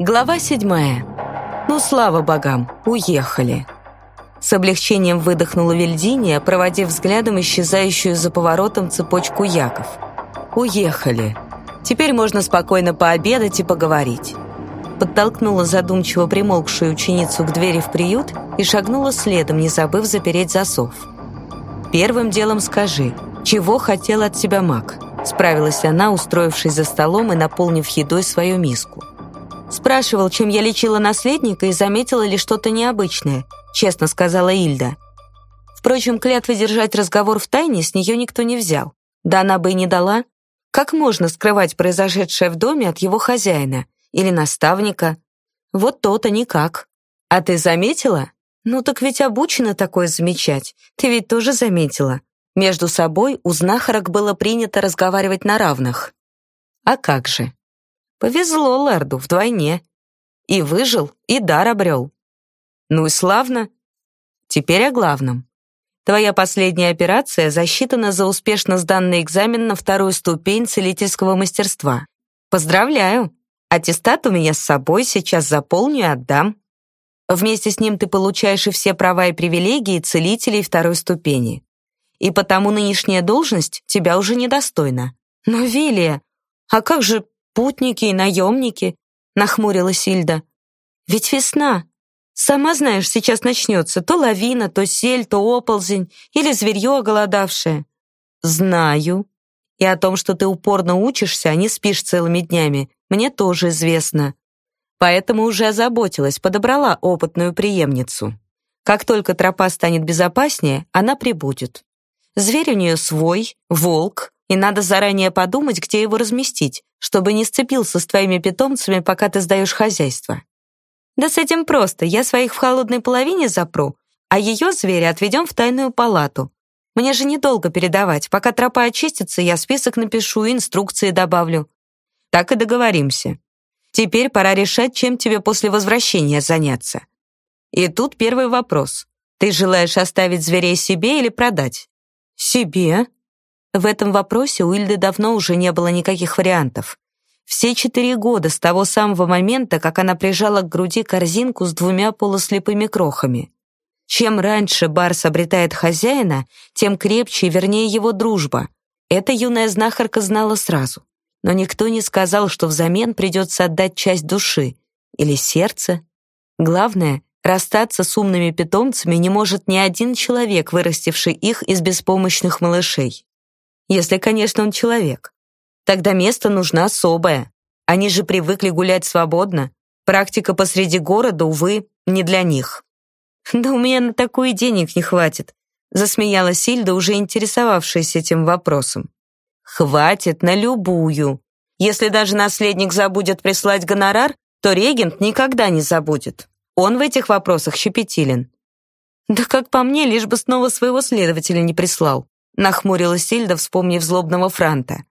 Глава седьмая. Ну, слава богам, уехали. С облегчением выдохнула Вильдиния, проводив взглядом исчезающую за поворотом цепочку яков. Уехали. Теперь можно спокойно пообедать и поговорить. Подтолкнула задумчиво примолкшую ученицу к двери в приют и шагнула следом, не забыв запереть засов. «Первым делом скажи, чего хотел от тебя маг?» Справилась она, устроившись за столом и наполнив едой свою миску. Спрашивал, чем я лечила наследника и заметила ли что-то необычное, честно сказала Ильда. Впрочем, клятвы держать разговор в тайне с нее никто не взял. Да она бы и не дала. Как можно скрывать произошедшее в доме от его хозяина или наставника? Вот то-то никак. А ты заметила? Ну так ведь обучена такое замечать. Ты ведь тоже заметила. Между собой у знахарок было принято разговаривать на равных. А как же? Повезло Лэрду вдвойне. И выжил, и дар обрел. Ну и славно. Теперь о главном. Твоя последняя операция засчитана за успешно сданный экзамен на вторую ступень целительского мастерства. Поздравляю. Аттестат у меня с собой, сейчас заполню и отдам. Вместе с ним ты получаешь и все права и привилегии целителей второй ступени и потому нынешняя должность тебя уже недостойна. Но, Вилия, а как же путники и наемники?» — нахмурилась Ильда. «Ведь весна. Сама знаешь, сейчас начнется то лавина, то сель, то оползень или зверье оголодавшее». «Знаю. И о том, что ты упорно учишься, а не спишь целыми днями, мне тоже известно. Поэтому уже озаботилась, подобрала опытную преемницу. Как только тропа станет безопаснее, она прибудет. Зверь у нее свой, волк, и надо заранее подумать, где его разместить, чтобы не сцепился с твоими питомцами, пока ты сдаешь хозяйство. Да с этим просто. Я своих в холодной половине запру, а ее зверя отведем в тайную палату. Мне же недолго передавать. Пока тропа очистится, я список напишу и инструкции добавлю. Так и договоримся. Теперь пора решать, чем тебе после возвращения заняться. И тут первый вопрос. Ты желаешь оставить зверей себе или продать? «Себе?» В этом вопросе у Ильды давно уже не было никаких вариантов. Все четыре года с того самого момента, как она прижала к груди корзинку с двумя полуслепыми крохами. Чем раньше Барс обретает хозяина, тем крепче и вернее его дружба. Это юная знахарка знала сразу. Но никто не сказал, что взамен придется отдать часть души или сердца. Главное, Расстаться с умными питомцами не может ни один человек, вырастивший их из беспомощных малышей. Если, конечно, он человек. Тогда место нужно особое. Они же привыкли гулять свободно. Практика посреди города, увы, не для них. «Да у меня на такую денег не хватит», засмеялась Сильда, уже интересовавшаяся этим вопросом. «Хватит на любую. Если даже наследник забудет прислать гонорар, то регент никогда не забудет. Он в этих вопросах щепетилен. Да как по мне, лишь бы снова своего следователя не прислал, нахмурилась Сильда, вспомнив злобного Франта.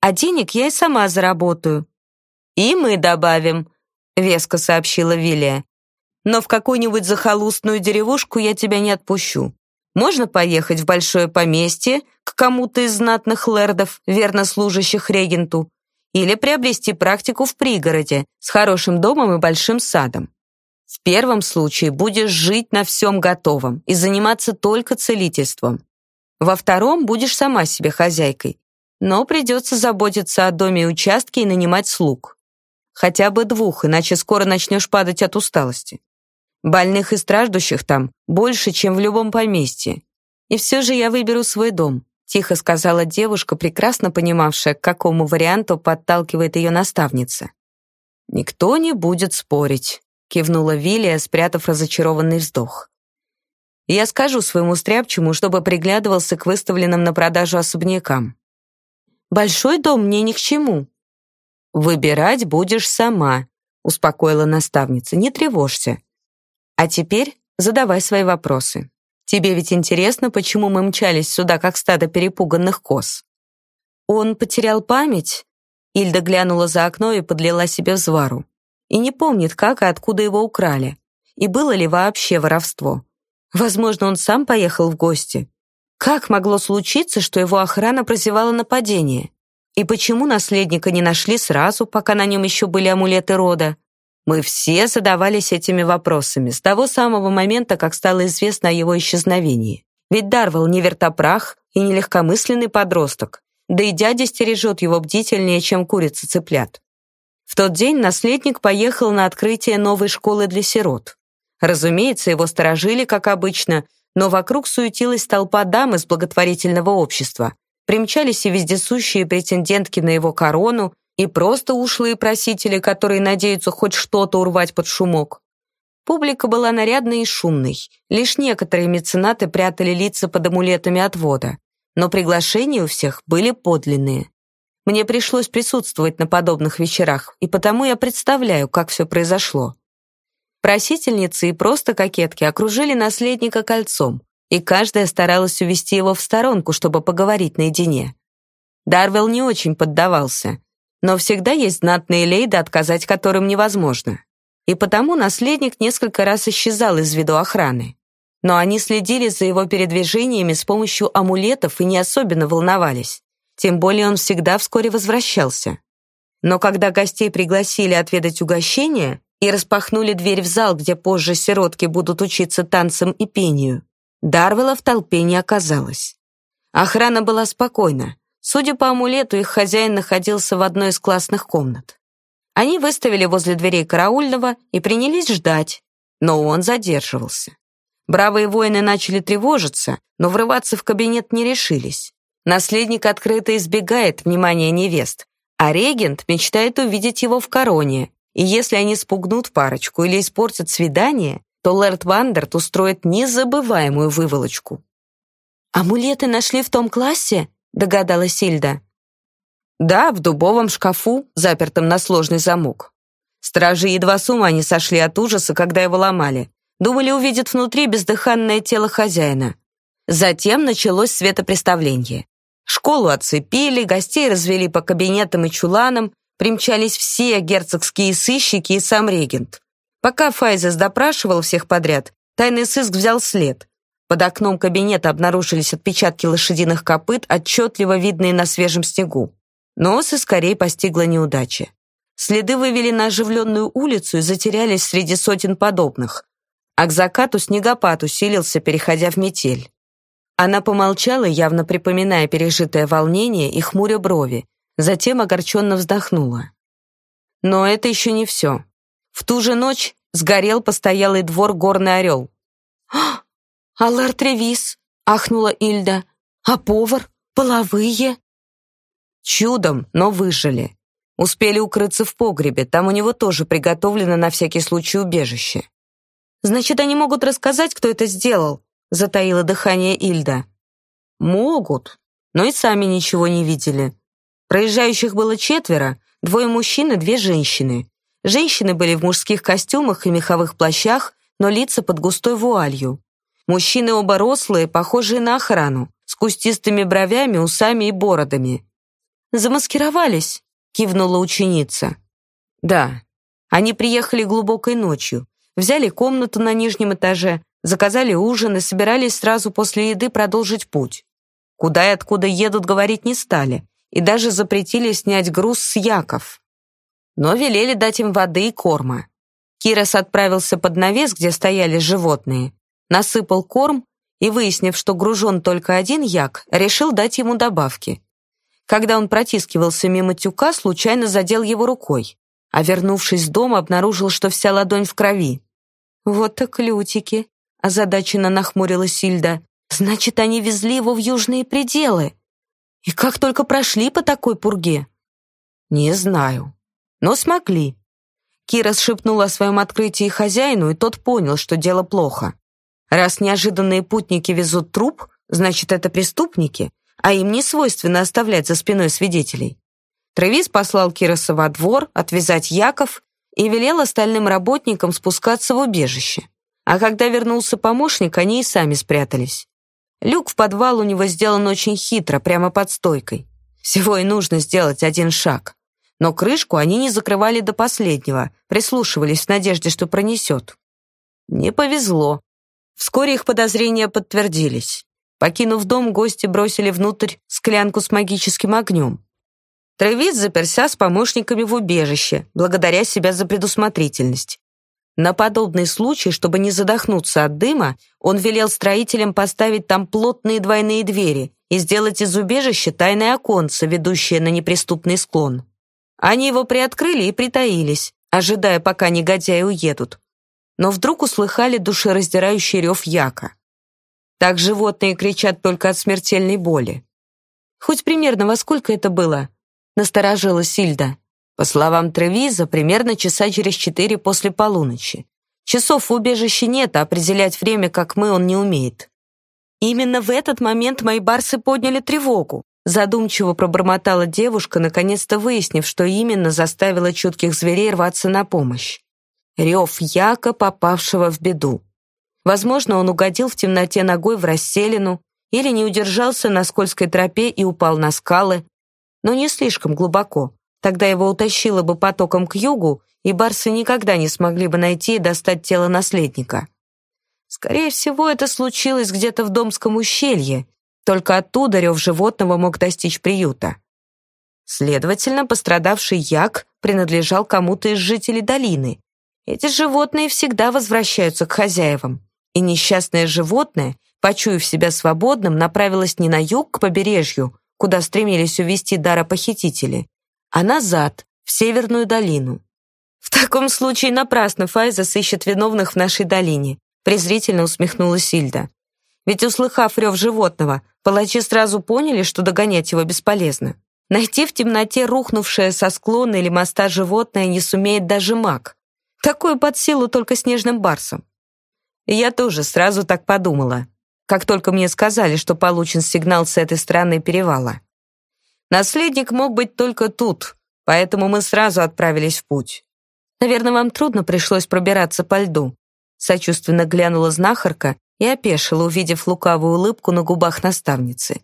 А денег я и сама заработаю. И мы добавим, веско сообщила Вилия. Но в какую-нибудь захолустную деревушку я тебя не отпущу. Можно поехать в большое поместье к кому-то из знатных лэрдов, верно служащих регенту, или приобрести практику в пригороде с хорошим домом и большим садом. В первом случае будешь жить на всем готовом и заниматься только целительством. Во втором будешь сама себе хозяйкой, но придется заботиться о доме и участке и нанимать слуг. Хотя бы двух, иначе скоро начнешь падать от усталости. Больных и страждущих там больше, чем в любом поместье. И все же я выберу свой дом, тихо сказала девушка, прекрасно понимавшая, к какому варианту подталкивает ее наставница. Никто не будет спорить кивнула Вилия, спрятав разочарованный вздох. Я скажу своему стряпчему, чтобы приглядывался к выставленным на продажу особнякам. Большой дом мне ни к чему. Выбирать будешь сама, успокоила наставница. Не тревожься. А теперь задавай свои вопросы. Тебе ведь интересно, почему мы мчались сюда, как стадо перепуганных коз. Он потерял память? Ильда глянула за окно и подлила себе взвару и не помнит, как и откуда его украли, и было ли вообще воровство. Возможно, он сам поехал в гости. Как могло случиться, что его охрана прозевала нападение? И почему наследника не нашли сразу, пока на нем еще были амулеты рода? Мы все задавались этими вопросами с того самого момента, как стало известно о его исчезновении. Ведь Дарвелл не вертопрах и не легкомысленный подросток, да и дядя стережет его бдительнее, чем курица цыплят. В тот день наследник поехал на открытие новой школы для сирот. Разумеется, его сторожили, как обычно, но вокруг суетилась толпа дам из благотворительного общества. Примчались и вездесущие претендентки на его корону, и просто ушлые просители, которые надеются хоть что-то урвать под шумок. Публика была нарядной и шумной. Лишь некоторые меценаты прятали лица под амулетами отвода. Но приглашения у всех были подлинные. Мне пришлось присутствовать на подобных вечерах, и потому я представляю, как все произошло. Просительницы и просто кокетки окружили наследника кольцом, и каждая старалась увести его в сторонку, чтобы поговорить наедине. Дарвелл не очень поддавался, но всегда есть знатные лейды, отказать которым невозможно. И потому наследник несколько раз исчезал из виду охраны. Но они следили за его передвижениями с помощью амулетов и не особенно волновались. Тем более он всегда вскоре возвращался. Но когда гостей пригласили отведать угощение и распахнули дверь в зал, где позже сиротки будут учиться танцам и пению, Дарвела в толпе не оказалось. Охрана была спокойна. Судя по амулету, их хозяин находился в одной из классных комнат. Они выставили возле дверей караульного и принялись ждать, но он задерживался. Бравые воины начали тревожиться, но врываться в кабинет не решились. Наследник открыто избегает внимания невест, а регент мечтает увидеть его в короне, и если они спугнут парочку или испортят свидание, то лэрд Вандерт устроит незабываемую выволочку. «Амулеты нашли в том классе?» — догадалась Сильда. «Да, в дубовом шкафу, запертом на сложный замок. Стражи едва с ума не сошли от ужаса, когда его ломали. Думали, увидят внутри бездыханное тело хозяина. Затем началось светопреставление. Школу оцепили, гостей развели по кабинетам и чуланам, примчались все герцогские сыщики и сам регент. Пока Файзес допрашивал всех подряд, тайный сыск взял след. Под окном кабинета обнаружились отпечатки лошадиных копыт, отчетливо видные на свежем снегу. Но скорее постигла неудача. Следы вывели на оживленную улицу и затерялись среди сотен подобных. А к закату снегопад усилился, переходя в метель. Она помолчала, явно припоминая пережитое волнение и хмуря брови, затем огорченно вздохнула. Но это еще не все. В ту же ночь сгорел постоялый двор «Горный орел». «А, Аллар Тревис!» — ахнула Ильда. «А повар? Половые?» Чудом, но выжили. Успели укрыться в погребе, там у него тоже приготовлено на всякий случай убежище. «Значит, они могут рассказать, кто это сделал?» — затаила дыхание Ильда. «Могут, но и сами ничего не видели. Проезжающих было четверо, двое мужчин и две женщины. Женщины были в мужских костюмах и меховых плащах, но лица под густой вуалью. Мужчины оба рослые, похожие на охрану, с кустистыми бровями, усами и бородами. «Замаскировались», — кивнула ученица. «Да, они приехали глубокой ночью, взяли комнату на нижнем этаже, заказали ужин и собирались сразу после еды продолжить путь. Куда и откуда едут, говорить не стали, и даже запретили снять груз с яков но велели дать им воды и корма. Кирос отправился под навес, где стояли животные, насыпал корм и, выяснив, что гружен только один як, решил дать ему добавки. Когда он протискивался мимо тюка, случайно задел его рукой, а вернувшись дом, обнаружил, что вся ладонь в крови. «Вот так лютики», — озадаченно нахмурилась Сильда. «Значит, они везли его в южные пределы. И как только прошли по такой пурге?» «Не знаю», но смогли. Кира шепнула о своем открытии хозяину, и тот понял, что дело плохо. Раз неожиданные путники везут труп, значит, это преступники, а им не свойственно оставлять за спиной свидетелей. Трэвис послал Кироса во двор отвязать Яков и велел остальным работникам спускаться в убежище. А когда вернулся помощник, они и сами спрятались. Люк в подвал у него сделан очень хитро, прямо под стойкой. Всего и нужно сделать один шаг но крышку они не закрывали до последнего, прислушивались в надежде, что пронесет. Не повезло. Вскоре их подозрения подтвердились. Покинув дом, гости бросили внутрь склянку с магическим огнем. Тревис заперся с помощниками в убежище, благодаря себя за предусмотрительность. На подобный случай, чтобы не задохнуться от дыма, он велел строителям поставить там плотные двойные двери и сделать из убежища тайное оконце, ведущее на неприступный склон. Они его приоткрыли и притаились, ожидая, пока негодяи уедут. Но вдруг услыхали душераздирающий рев яка. Так животные кричат только от смертельной боли. Хоть примерно во сколько это было? Насторожилась Сильда. По словам Тревиза, примерно часа через четыре после полуночи. Часов в убежище нет, а определять время, как мы, он не умеет. Именно в этот момент мои барсы подняли тревогу. Задумчиво пробормотала девушка, наконец-то выяснив, что именно заставило чутких зверей рваться на помощь. Рев яка, попавшего в беду. Возможно, он угодил в темноте ногой в расселину или не удержался на скользкой тропе и упал на скалы, но не слишком глубоко, Тогда его утащило бы потоком к югу, и барсы никогда не смогли бы найти и достать тело наследника. Скорее всего, это случилось где-то в Домском ущелье, только оттуда рев животного мог достичь приюта. Следовательно, пострадавший як принадлежал кому-то из жителей долины. Эти животные всегда возвращаются к хозяевам, и несчастное животное, почуяв себя свободным, направилось не на юг к побережью, куда стремились увести дара похитители, а назад, в Северную долину. В таком случае напрасно Файза сыщет виновных в нашей долине, презрительно усмехнулась Сильда. Ведь, услыхав рев животного, палачи сразу поняли, что догонять его бесполезно. Найти в темноте рухнувшее со склона или моста животное не сумеет даже маг. Такое под силу только снежным барсам. Я тоже сразу так подумала, как только мне сказали, что получен сигнал с этой стороны перевала. Наследник мог быть только тут, поэтому мы сразу отправились в путь. Наверное, вам трудно пришлось пробираться по льду. Сочувственно глянула знахарка и опешила, увидев лукавую улыбку на губах наставницы.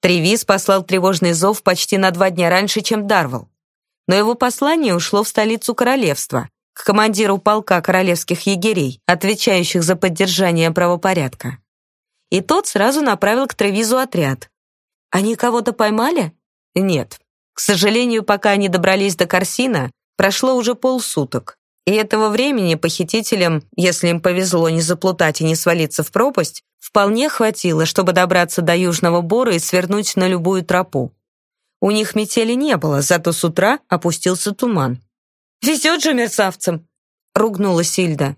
Тревис послал тревожный зов почти на два дня раньше, чем Дарвал. Но его послание ушло в столицу королевства, к командиру полка королевских егерей, отвечающих за поддержание правопорядка. И тот сразу направил к Тревизу отряд. «Они кого-то поймали?» Нет. К сожалению, пока они добрались до Корсина, прошло уже полсуток. И этого времени похитителям, если им повезло не заплутать и не свалиться в пропасть, вполне хватило, чтобы добраться до Южного Бора и свернуть на любую тропу. У них метели не было, зато с утра опустился туман. «Везет же мерзавцам!» — ругнула Сильда.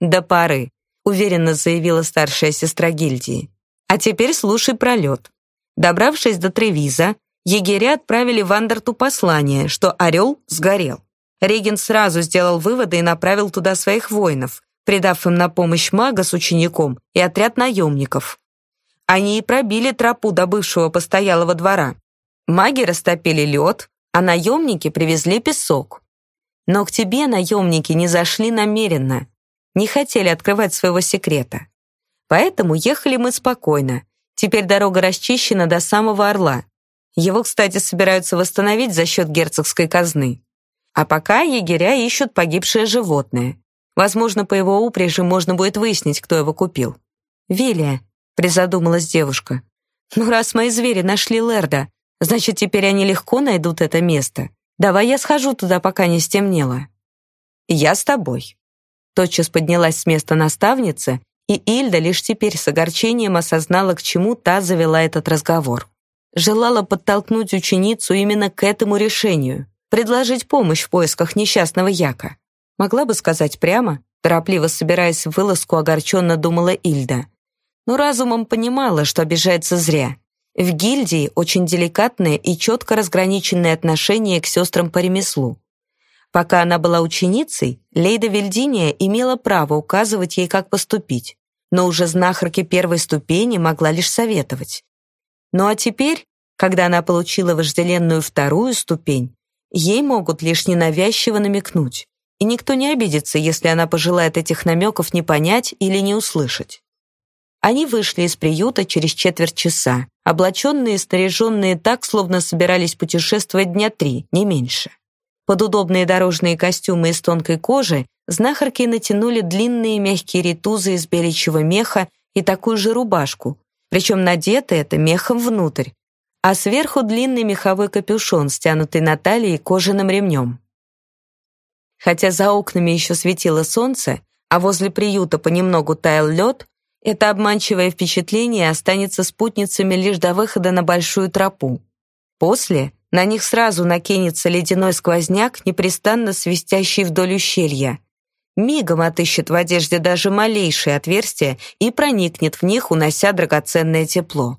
«До поры», — уверенно заявила старшая сестра гильдии. «А теперь слушай пролет». Добравшись до Тревиза, егеря отправили Вандерту послание, что Орел сгорел. Реген сразу сделал выводы и направил туда своих воинов, придав им на помощь мага с учеником и отряд наемников. Они и пробили тропу до бывшего постоялого двора. Маги растопили лед, а наемники привезли песок. Но к тебе наемники не зашли намеренно, не хотели открывать своего секрета. Поэтому ехали мы спокойно. Теперь дорога расчищена до самого Орла. Его, кстати, собираются восстановить за счет герцогской казны. А пока егеря ищут погибшее животное. Возможно, по его упряжи можно будет выяснить, кто его купил. «Вилия», — призадумалась девушка, «ну раз мои звери нашли Лерда, значит, теперь они легко найдут это место. Давай я схожу туда, пока не стемнело». «Я с тобой». Тотчас поднялась с места наставница, и Ильда лишь теперь с огорчением осознала, к чему та завела этот разговор желала подтолкнуть ученицу именно к этому решению, предложить помощь в поисках несчастного Яка. Могла бы сказать прямо, торопливо собираясь в вылазку, огорченно думала Ильда. Но разумом понимала, что обижается зря. В гильдии очень деликатное и четко разграниченное отношение к сестрам по ремеслу. Пока она была ученицей, Лейда Вильдиния имела право указывать ей, как поступить, но уже знахарке первой ступени могла лишь советовать. Ну а теперь, когда она получила вожделенную вторую ступень, ей могут лишь ненавязчиво намекнуть, и никто не обидится, если она пожелает этих намеков не понять или не услышать. Они вышли из приюта через четверть часа, облаченные и снаряженные так, словно собирались путешествовать дня три, не меньше. Под удобные дорожные костюмы из тонкой кожи знахарки натянули длинные мягкие ритузы из беличьего меха и такую же рубашку, причем надето это мехом внутрь, а сверху длинный меховой капюшон, стянутый на талии кожаным ремнем. Хотя за окнами еще светило солнце, а возле приюта понемногу таял лед, это обманчивое впечатление останется спутницами лишь до выхода на большую тропу. После на них сразу накинется ледяной сквозняк, непрестанно свистящий вдоль ущелья. Мигом отыщет в одежде даже малейшие отверстия и проникнет в них, унося драгоценное тепло.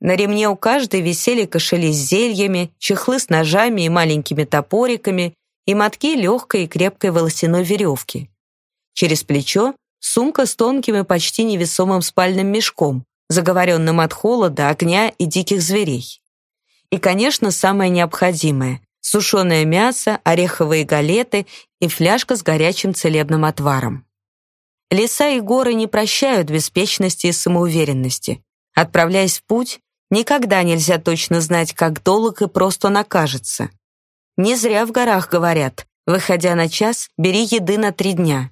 На ремне у каждой висели кошели с зельями, чехлы с ножами и маленькими топориками и мотки легкой и крепкой волосяной веревки. Через плечо сумка с тонким и почти невесомым спальным мешком, заговоренным от холода, огня и диких зверей. И, конечно, самое необходимое — сушеное мясо, ореховые галеты и фляжка с горячим целебным отваром. Леса и горы не прощают беспечности и самоуверенности. Отправляясь в путь, никогда нельзя точно знать, как долг и просто он окажется. Не зря в горах говорят, выходя на час, бери еды на три дня.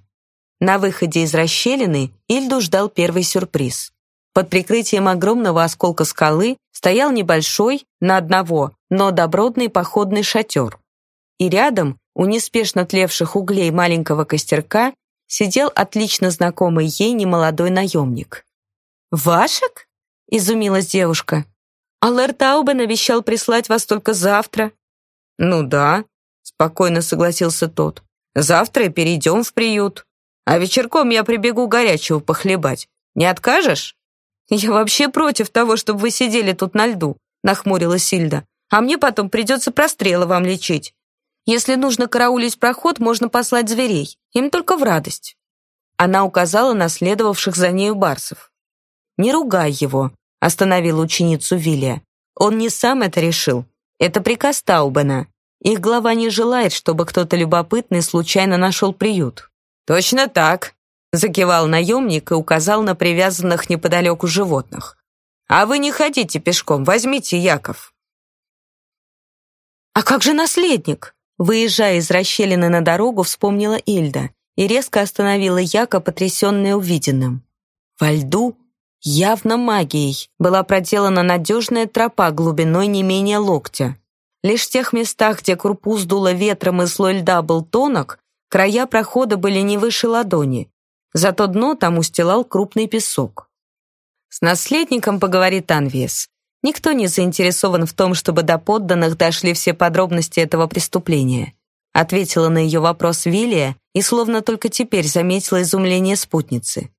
На выходе из расщелины Ильду ждал первый сюрприз. Под прикрытием огромного осколка скалы стоял небольшой, на одного, но добротный походный шатер. И рядом, у неспешно тлевших углей маленького костерка, сидел отлично знакомый ей немолодой наемник. «Вашек?» — изумилась девушка. «Алэр Таубен обещал прислать вас только завтра». «Ну да», — спокойно согласился тот. «Завтра перейдем в приют». А вечерком я прибегу горячего похлебать. Не откажешь?» «Я вообще против того, чтобы вы сидели тут на льду», нахмурилась Сильда. «А мне потом придется прострелы вам лечить. Если нужно караулить проход, можно послать зверей. Им только в радость». Она указала на следовавших за нею барсов. «Не ругай его», — остановила ученицу Вилия. «Он не сам это решил. Это приказ Таубена. Их глава не желает, чтобы кто-то любопытный случайно нашел приют». «Точно так», — закивал наемник и указал на привязанных неподалеку животных. «А вы не ходите пешком, возьмите Яков». «А как же наследник?» Выезжая из расщелины на дорогу, вспомнила Ильда и резко остановила Яка, потрясенная увиденным. Во льду, явно магией, была проделана надежная тропа глубиной не менее локтя. Лишь в тех местах, где курпуз дуло ветром и слой льда был тонок, Края прохода были не выше ладони, зато дно там устилал крупный песок. С наследником поговорит Анвес. Никто не заинтересован в том, чтобы до подданных дошли все подробности этого преступления. Ответила на ее вопрос Вилия и словно только теперь заметила изумление спутницы.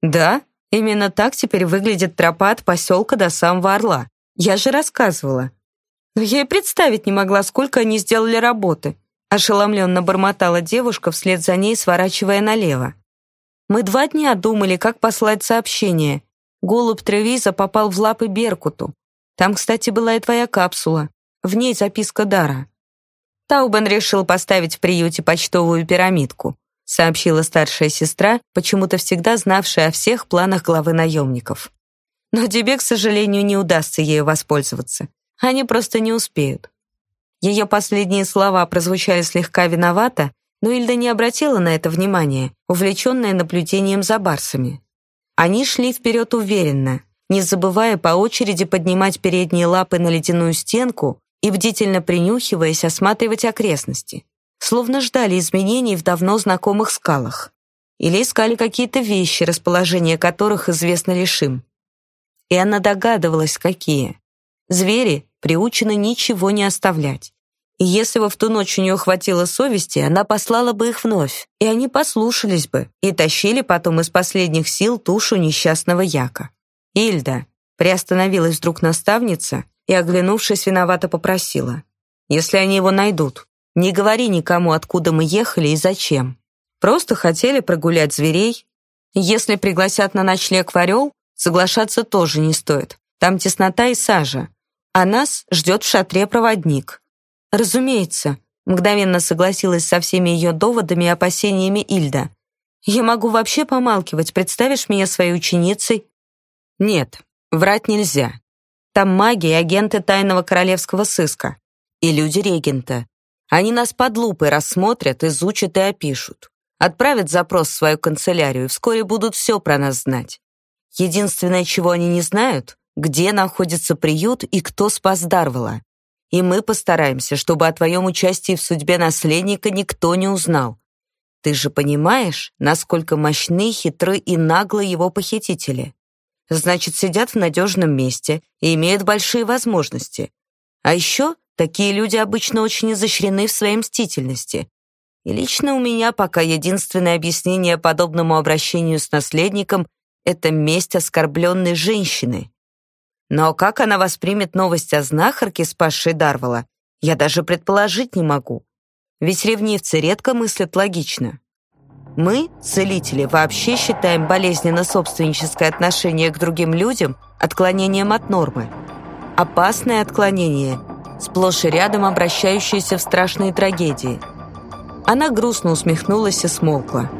«Да, именно так теперь выглядит тропа от поселка до самого Орла. Я же рассказывала. Но я и представить не могла, сколько они сделали работы. Ошеломленно бормотала девушка, вслед за ней сворачивая налево. «Мы два дня думали, как послать сообщение. Голубь Тревиза попал в лапы Беркуту. Там, кстати, была и твоя капсула. В ней записка Дара». Таубен решил поставить в приюте почтовую пирамидку, сообщила старшая сестра, почему-то всегда знавшая о всех планах главы наемников. Но тебе, к сожалению, не удастся ею воспользоваться. Они просто не успеют. Ее последние слова прозвучали слегка виновато, но Ильда не обратила на это внимания, увлеченная наблюдением за барсами. Они шли вперед уверенно, не забывая по очереди поднимать передние лапы на ледяную стенку и бдительно принюхиваясь осматривать окрестности, словно ждали изменений в давно знакомых скалах или искали какие-то вещи, расположение которых известно лишь им. И она догадывалась, какие. Звери приучены ничего не оставлять. И если бы в ту ночь у нее хватило совести, она послала бы их вновь, и они послушались бы и тащили потом из последних сил тушу несчастного Яка. «Ильда», — приостановилась вдруг наставница и, оглянувшись, виновато попросила. «Если они его найдут, не говори никому, откуда мы ехали и зачем. Просто хотели прогулять зверей. Если пригласят на ночлег в Орел, соглашаться тоже не стоит. Там теснота и сажа, а нас ждет в шатре проводник. Разумеется, мгновенно согласилась со всеми ее доводами и опасениями Ильда. Я могу вообще помалкивать, представишь меня своей ученицей? Нет, врать нельзя. Там маги и агенты тайного королевского сыска. И люди регента. Они нас под лупой рассмотрят, изучат и опишут. Отправят запрос в свою канцелярию и вскоре будут все про нас знать. Единственное, чего они не знают, где находится приют и кто спас Дарвела. И мы постараемся, чтобы о твоем участии в судьбе наследника никто не узнал. Ты же понимаешь, насколько мощны, хитры и наглы его похитители. Значит, сидят в надежном месте и имеют большие возможности. А еще такие люди обычно очень изощрены в своей мстительности. И лично у меня пока единственное объяснение подобному обращению с наследником — это месть оскорбленной женщины. Но как она воспримет новость о знахарке, спасшей Дарвала, я даже предположить не могу. Ведь ревнивцы редко мыслят логично. Мы, целители, вообще считаем болезненно-собственническое отношение к другим людям отклонением от нормы. Опасное отклонение, сплошь и рядом обращающееся в страшные трагедии. Она грустно усмехнулась и смолкла.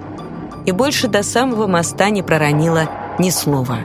И больше до самого моста не проронила ни слова.